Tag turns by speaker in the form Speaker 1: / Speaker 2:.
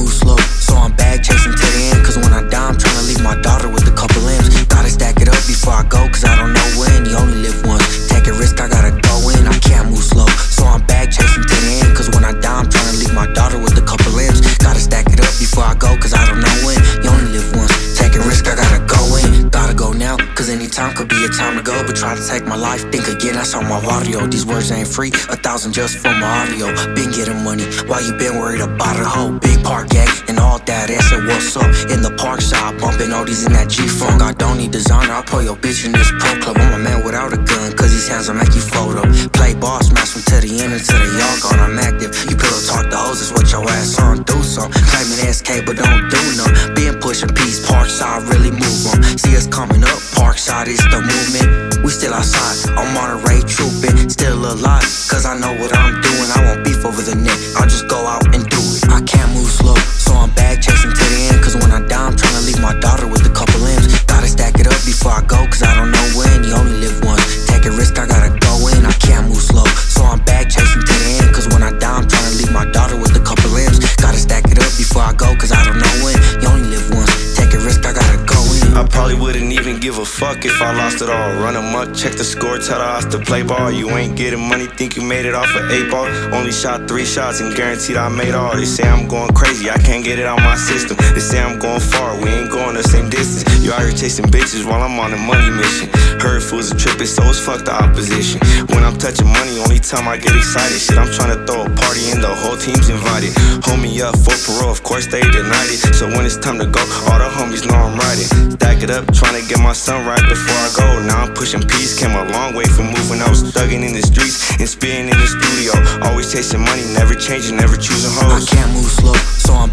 Speaker 1: move slow. Cause any time could be a time to go. But try to take my life, think again, I on my audio. These words ain't free, a thousand just for my audio. Been getting money while you been worried about a whole big park gang and all that. Said, what's up? In the park side, bumping all these in that G Funk. I don't need designer, I'll pull your bitch in this pro club. I'm a man without a gun, cause these hands will make you photo. Play ball, smash them to the end until they all gone. I'm active. You pillow talk the hoes, is what your ass on. Do some. Claiming SK, but don't do none. Been pushing peace, park side, really move on. See us coming up, Is the movement. We still outside, I'm on a Monterey trooping. Still alive, cause I know what I'm doing. I won't beef over the neck, I'll just go out
Speaker 2: fuck if I lost it all. Run 'em up, check the score, tell the odds to play ball. You ain't getting money, think you made it off of eight ball. Only shot three shots and guaranteed I made all. They say I'm going crazy, I can't get it out my system. They say I'm going far, we ain't You out here chasing bitches while I'm on a money mission. Heard fools are tripping, so it's fuck the opposition. When I'm touching money, only time I get excited. Shit, I'm trying to throw a party and the whole team's invited. Hold me up for parole, of course they denied it. So when it's time to go, all the homies know I'm riding. Stack it up, trying to get my son right before I go. Now I'm pushing peace, came a long way from moving. I was thugging in the streets and spitting in the studio. Always chasing money, never changing, never choosing hoes.
Speaker 1: I can't move slow, so I'm